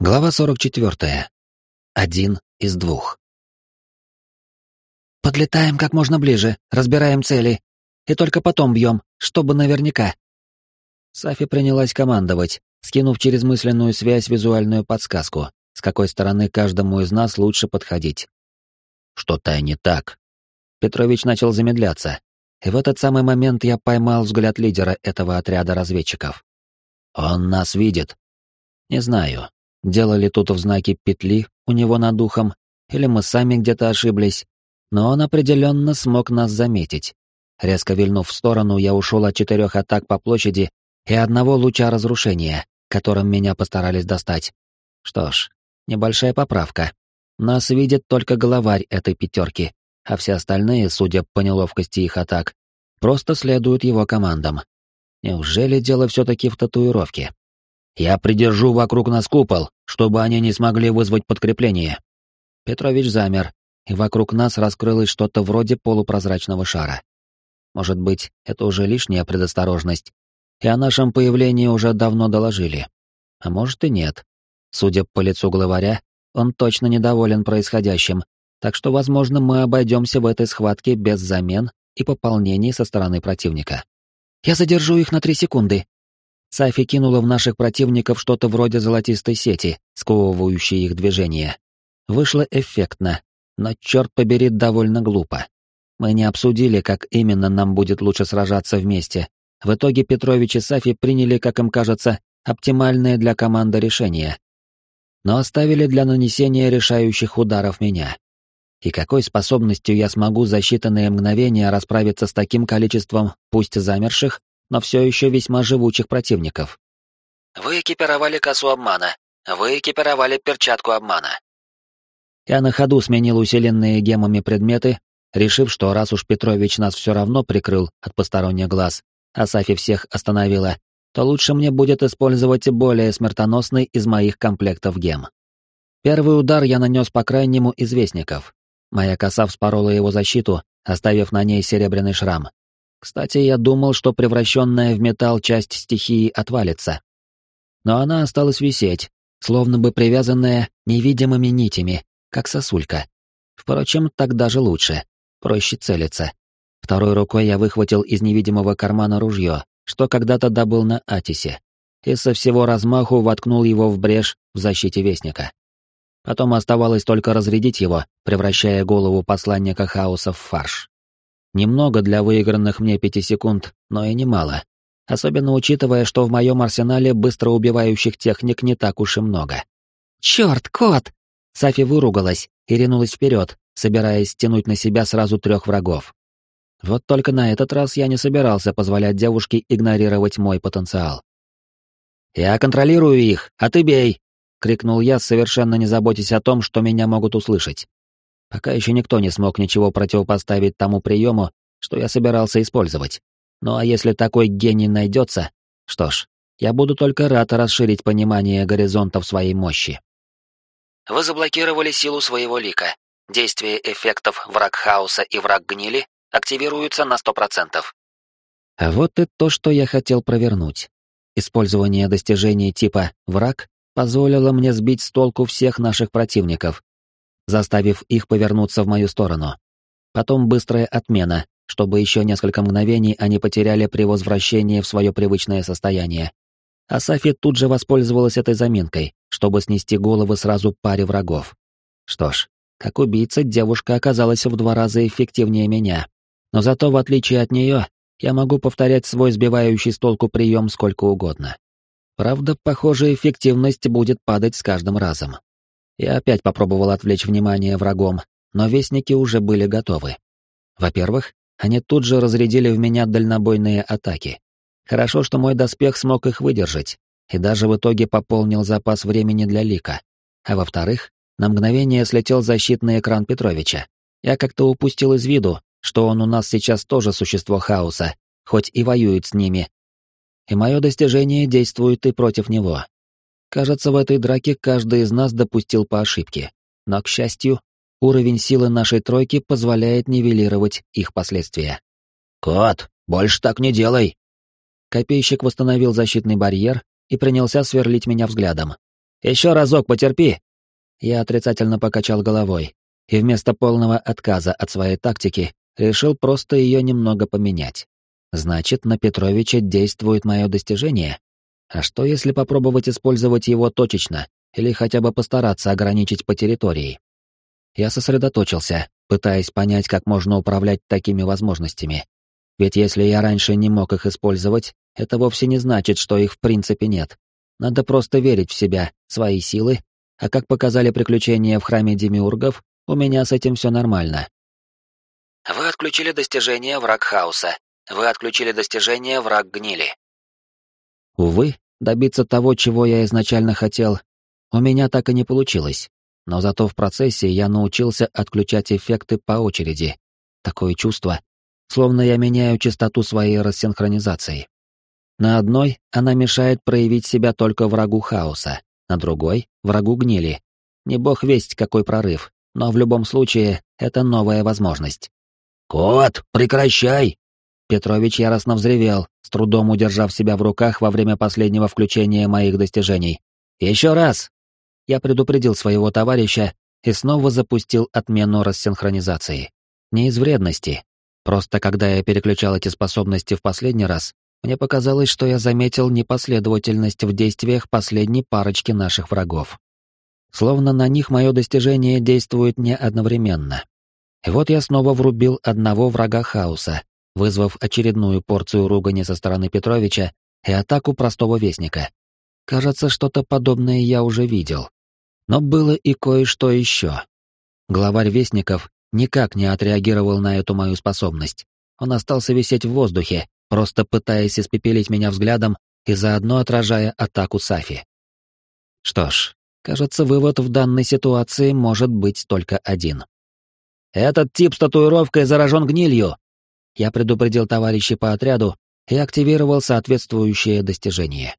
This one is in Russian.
Глава 44. Один из двух. «Подлетаем как можно ближе, разбираем цели. И только потом бьем, чтобы наверняка». Сафи принялась командовать, скинув через мысленную связь визуальную подсказку, с какой стороны каждому из нас лучше подходить. Что-то не так. Петрович начал замедляться, и в этот самый момент я поймал взгляд лидера этого отряда разведчиков. «Он нас видит». «Не знаю, Делали тут в знаке петли у него над духом, или мы сами где-то ошиблись, но он определенно смог нас заметить. Резко вильнув в сторону, я ушел от четырех атак по площади и одного луча разрушения, которым меня постарались достать. Что ж, небольшая поправка. Нас видит только главарь этой пятерки, а все остальные, судя по неловкости их атак, просто следуют его командам. Неужели дело все-таки в татуировке? Я придержу вокруг нас купол, чтобы они не смогли вызвать подкрепление. Петрович замер, и вокруг нас раскрылось что-то вроде полупрозрачного шара. Может быть, это уже лишняя предосторожность, и о нашем появлении уже давно доложили. А может и нет. Судя по лицу главаря, он точно недоволен происходящим, так что, возможно, мы обойдемся в этой схватке без замен и пополнений со стороны противника. «Я задержу их на три секунды», Сафи кинула в наших противников что-то вроде золотистой сети, сковывающей их движение. Вышло эффектно, но, черт побери, довольно глупо. Мы не обсудили, как именно нам будет лучше сражаться вместе. В итоге Петрович и Сафи приняли, как им кажется, оптимальное для команды решение. Но оставили для нанесения решающих ударов меня. И какой способностью я смогу за считанные мгновения расправиться с таким количеством, пусть замерших, но все еще весьма живучих противников. Вы экипировали косу обмана. Вы экипировали перчатку обмана. Я на ходу сменил усиленные гемами предметы, решив, что раз уж Петрович нас все равно прикрыл от посторонних глаз, а Сафи всех остановила, то лучше мне будет использовать более смертоносный из моих комплектов гем. Первый удар я нанес по крайнему из вестников. Моя коса вспорола его защиту, оставив на ней серебряный шрам. Кстати, я думал, что превращенная в металл часть стихии отвалится. Но она осталась висеть, словно бы привязанная невидимыми нитями, как сосулька. Впрочем, так даже лучше, проще целиться. Второй рукой я выхватил из невидимого кармана ружье, что когда-то добыл на Атисе, и со всего размаху воткнул его в брешь в защите Вестника. Потом оставалось только разрядить его, превращая голову посланника хаоса в фарш. Немного для выигранных мне пяти секунд, но и немало. Особенно учитывая, что в моем арсенале быстро убивающих техник не так уж и много. «Черт, кот!» Сафи выругалась и ринулась вперед, собираясь стянуть на себя сразу трех врагов. Вот только на этот раз я не собирался позволять девушке игнорировать мой потенциал. «Я контролирую их, а ты бей!» — крикнул я, совершенно не заботясь о том, что меня могут услышать. Пока еще никто не смог ничего противопоставить тому приему, что я собирался использовать. Ну а если такой гений найдется, что ж, я буду только рад расширить понимание горизонтов своей мощи. Вы заблокировали силу своего лика. Действие эффектов враг хаоса и враг гнили активируются на 100%. А вот и то, что я хотел провернуть. Использование достижений типа «враг» позволило мне сбить с толку всех наших противников, заставив их повернуться в мою сторону. Потом быстрая отмена, чтобы еще несколько мгновений они потеряли при возвращении в свое привычное состояние. А Сафи тут же воспользовалась этой заминкой, чтобы снести головы сразу паре врагов. Что ж, как убийца девушка оказалась в два раза эффективнее меня. Но зато, в отличие от нее, я могу повторять свой сбивающий с толку прием сколько угодно. Правда, похоже, эффективность будет падать с каждым разом. Я опять попробовал отвлечь внимание врагом, но вестники уже были готовы. Во-первых, они тут же разрядили в меня дальнобойные атаки. Хорошо, что мой доспех смог их выдержать, и даже в итоге пополнил запас времени для лика. А во-вторых, на мгновение слетел защитный экран Петровича. Я как-то упустил из виду, что он у нас сейчас тоже существо хаоса, хоть и воюет с ними. И мое достижение действует и против него. Кажется, в этой драке каждый из нас допустил по ошибке. Но, к счастью, уровень силы нашей тройки позволяет нивелировать их последствия. «Кот, больше так не делай!» Копейщик восстановил защитный барьер и принялся сверлить меня взглядом. Еще разок потерпи!» Я отрицательно покачал головой, и вместо полного отказа от своей тактики решил просто ее немного поменять. Значит, на Петровича действует мое достижение? А что если попробовать использовать его точечно, или хотя бы постараться ограничить по территории? Я сосредоточился, пытаясь понять, как можно управлять такими возможностями. Ведь если я раньше не мог их использовать, это вовсе не значит, что их в принципе нет. Надо просто верить в себя, свои силы, а как показали приключения в храме Демиургов, у меня с этим все нормально. Вы отключили достижение враг хаоса. Вы отключили достижение враг гнили. Увы, добиться того, чего я изначально хотел, у меня так и не получилось. Но зато в процессе я научился отключать эффекты по очереди. Такое чувство, словно я меняю частоту своей рассинхронизации. На одной она мешает проявить себя только врагу хаоса, на другой — врагу гнили. Не бог весть, какой прорыв, но в любом случае это новая возможность. «Кот, прекращай!» Петрович яростно взревел, с трудом удержав себя в руках во время последнего включения моих достижений. «Еще раз!» Я предупредил своего товарища и снова запустил отмену рассинхронизации. Не из вредности. Просто когда я переключал эти способности в последний раз, мне показалось, что я заметил непоследовательность в действиях последней парочки наших врагов. Словно на них мое достижение действует не одновременно. И вот я снова врубил одного врага хаоса, вызвав очередную порцию ругани со стороны Петровича и атаку простого вестника. Кажется, что-то подобное я уже видел. Но было и кое-что еще. Главарь вестников никак не отреагировал на эту мою способность. Он остался висеть в воздухе, просто пытаясь испепелить меня взглядом и заодно отражая атаку Сафи. Что ж, кажется, вывод в данной ситуации может быть только один. «Этот тип с татуировкой заражен гнилью!» Я предупредил товарищей по отряду и активировал соответствующее достижение.